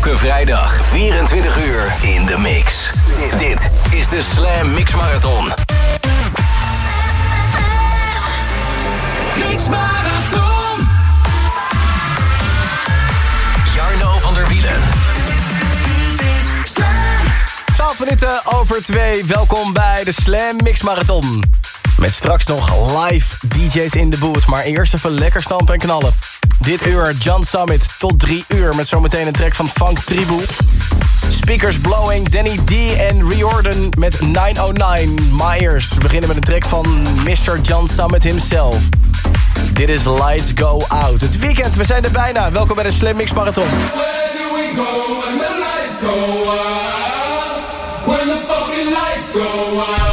Elke vrijdag 24 uur in de mix. Dit is de Slam Mix Marathon. Mix Marathon. Jarno van der Wielen. 12 minuten over 2. Welkom bij de Slam Mix Marathon. Met straks nog live DJ's in de boot. Maar eerst even lekker stampen en knallen. Dit uur John Summit tot drie uur met zometeen een track van Funk Tribu. Speakers Blowing, Danny D en Riordan met 909 Myers. We beginnen met een track van Mr. John Summit himself. Dit is Lights Go Out. Het weekend, we zijn er bijna. Welkom bij de Slim Mix Marathon. Where do we go when the lights go out? When the fucking lights go out?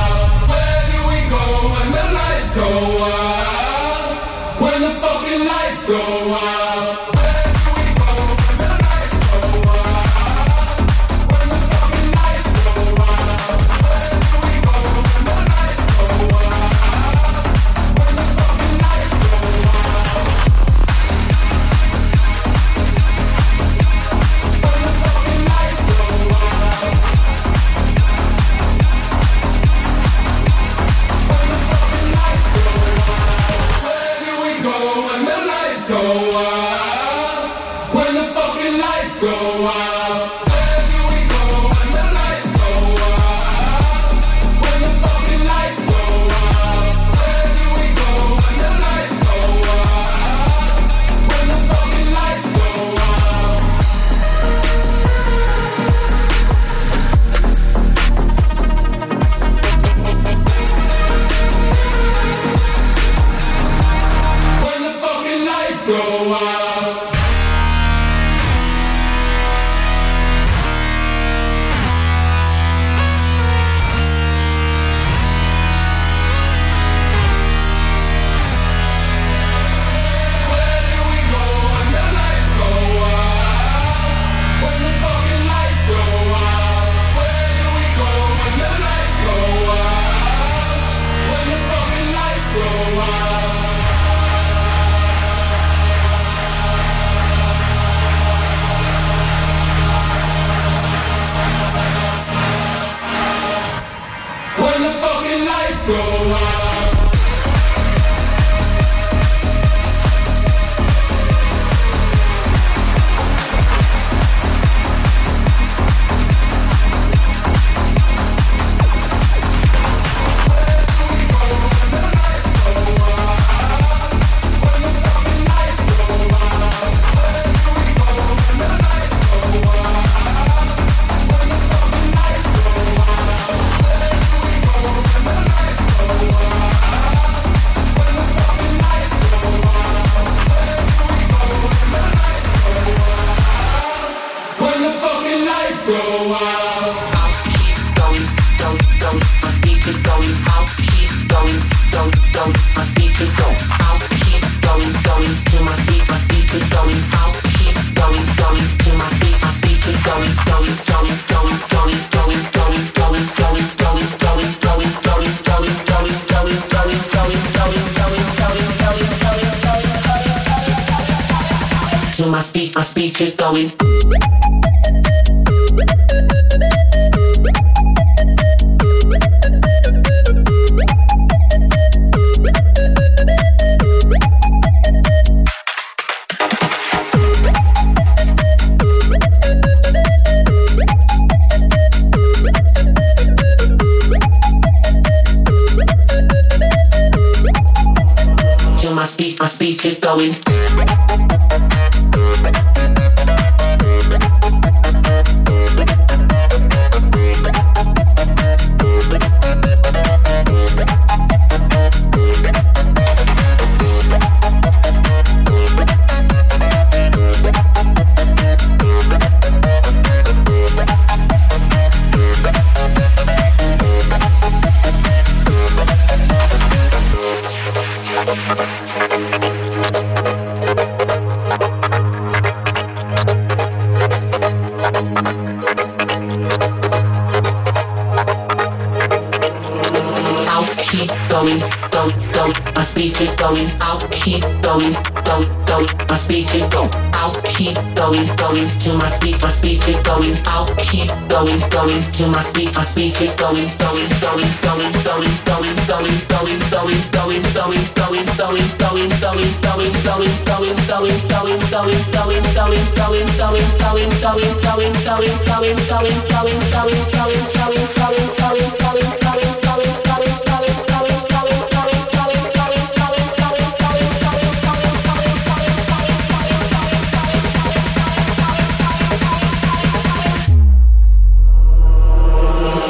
Go out.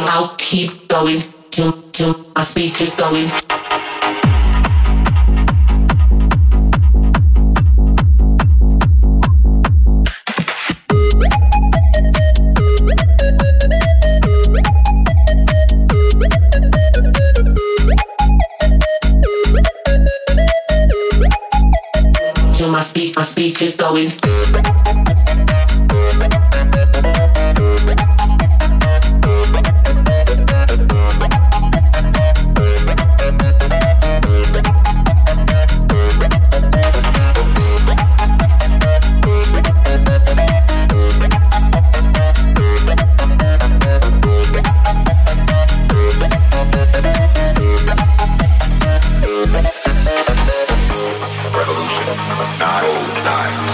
I'll keep going till till my speaker going. going.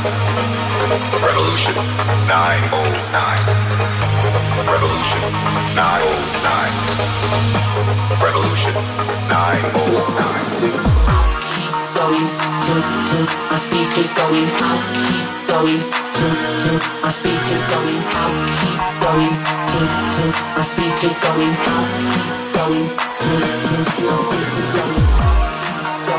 Revolution 909. Revolution 909. Revolution 909. I Keep going, my speaker going I Keep going, my speaker going out. Keep going, my speaker going out. Keep going, my speaker going out.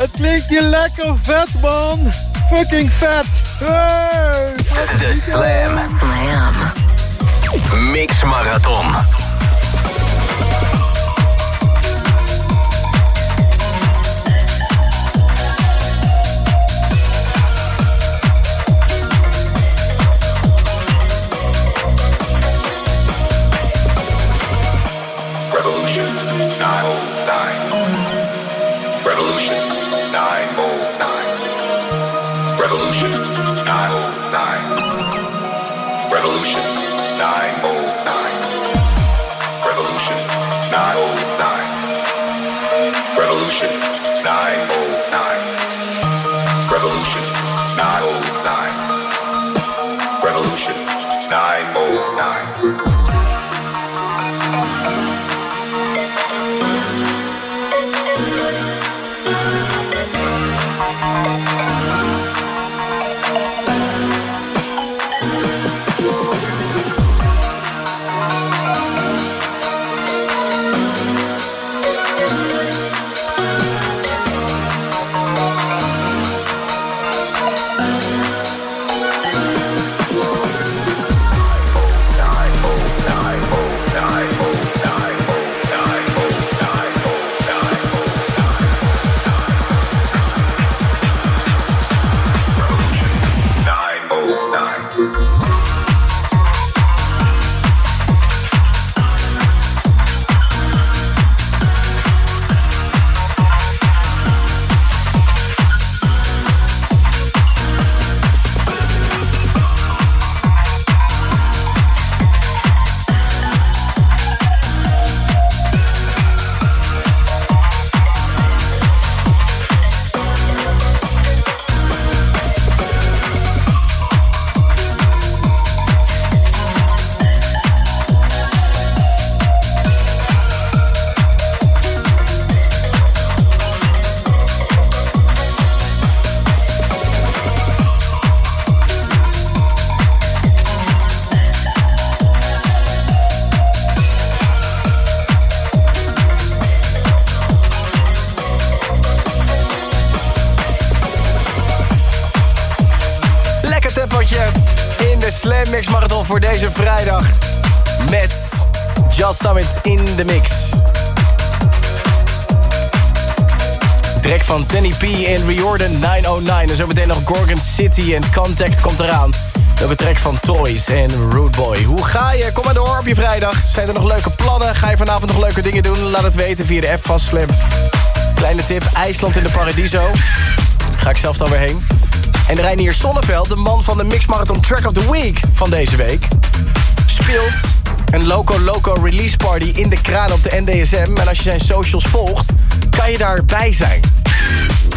Het klinkt hier lekker vet, man. Fucking vet. Hey, De Slam. Slam. Mix Marathon. Summit in de mix. Track van Tenny P en Riordan 909. En zo meteen nog Gorgon City en Contact komt eraan. Een track van Toys en Rude Boy. Hoe ga je? Kom maar door op je vrijdag. Zijn er nog leuke plannen? Ga je vanavond nog leuke dingen doen? Laat het weten via de app van Slam. Kleine tip, IJsland in de Paradiso. Ga ik zelf dan weer heen. En Reinier Sonneveld, de man van de Mix Marathon Track of the Week van deze week... speelt een Loco Loco release party in de kraan op de NDSM. En als je zijn socials volgt, kan je daarbij zijn.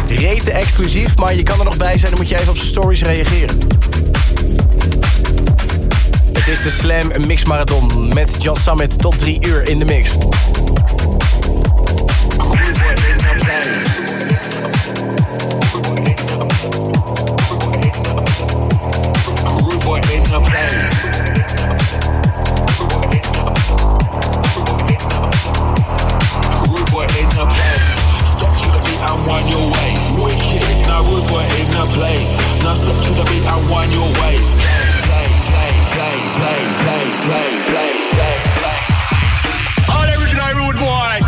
Rete exclusief, maar je kan er nog bij zijn... dan moet je even op zijn stories reageren. Het is de Slam Mix Marathon met John Summit tot drie uur in de mix. what in the place. Step to the beat and wind your waist. Wicked, now rude boy in the place. Now step to the beat and wind your waist. All original rude boy.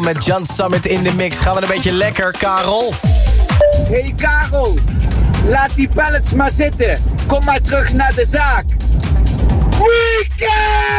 Met Jan Summit in de mix. Gaan we een beetje lekker, Karel? Hey Karel, laat die pallets maar zitten. Kom maar terug naar de zaak. Weekend!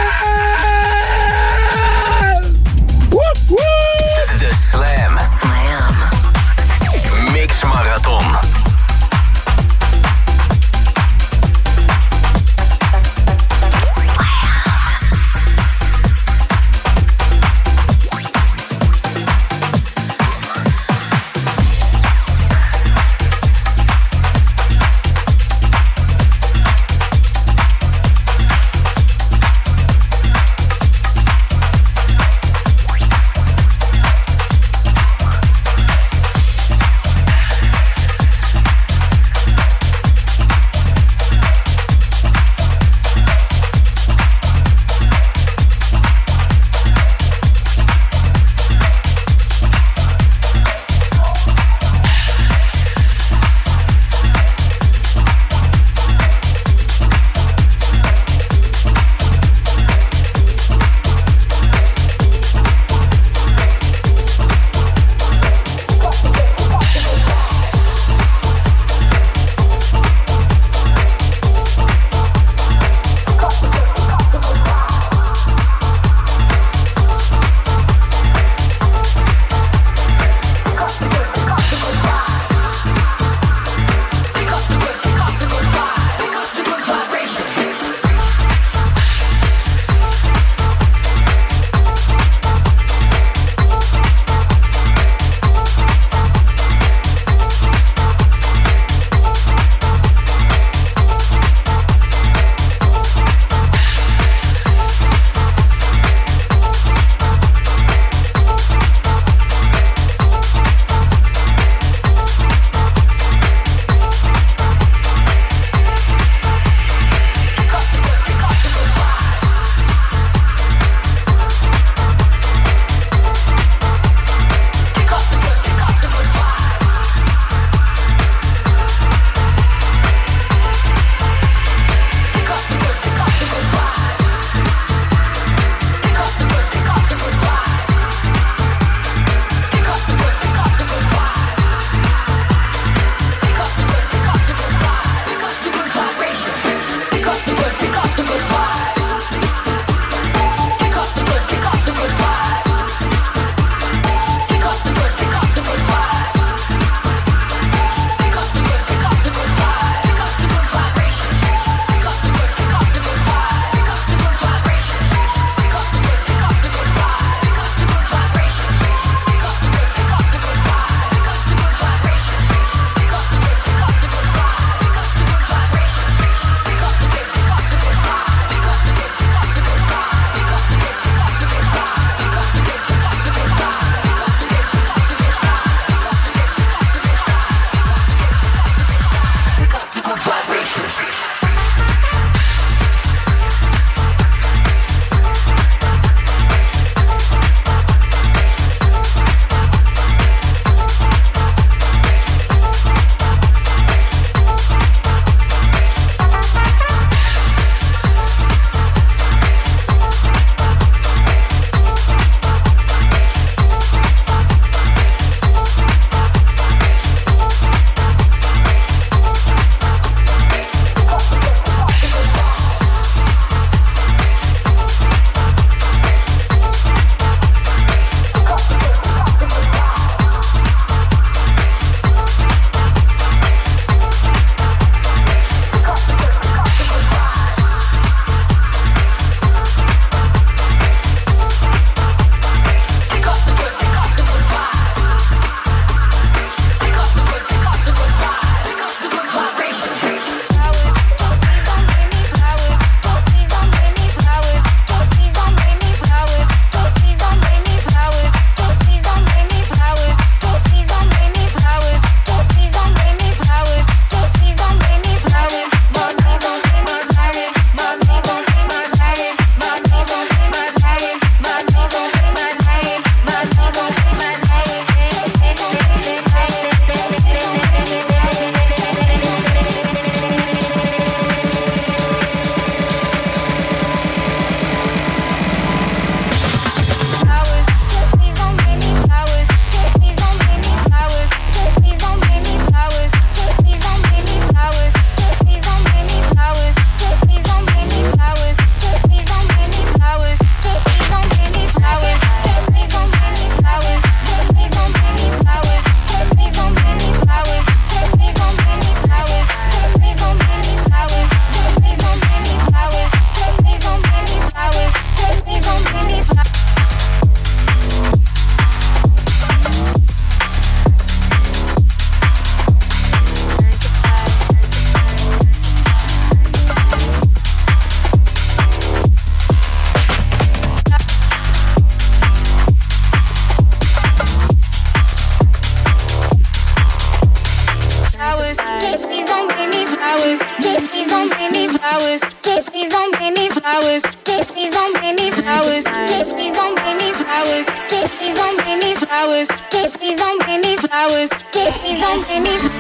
flowers. Please don't bring me flowers. Please don't bring me flowers. Please don't bring me flowers. Please don't bring me flowers. Please don't bring me flowers. Please don't bring me flowers. Please don't bring me flowers.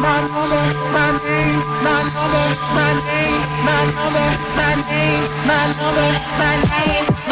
My number, my name, my number, my name.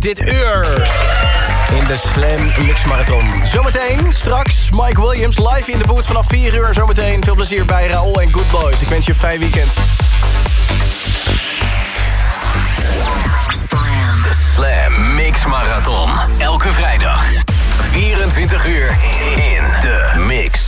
dit uur. In de Slam Mix Marathon. Zometeen, straks, Mike Williams live in de boot vanaf 4 uur. Zometeen veel plezier bij Raoul en Good Boys. Ik wens je een fijn weekend. De Slam Mix Marathon. Elke vrijdag. 24 uur in de mix.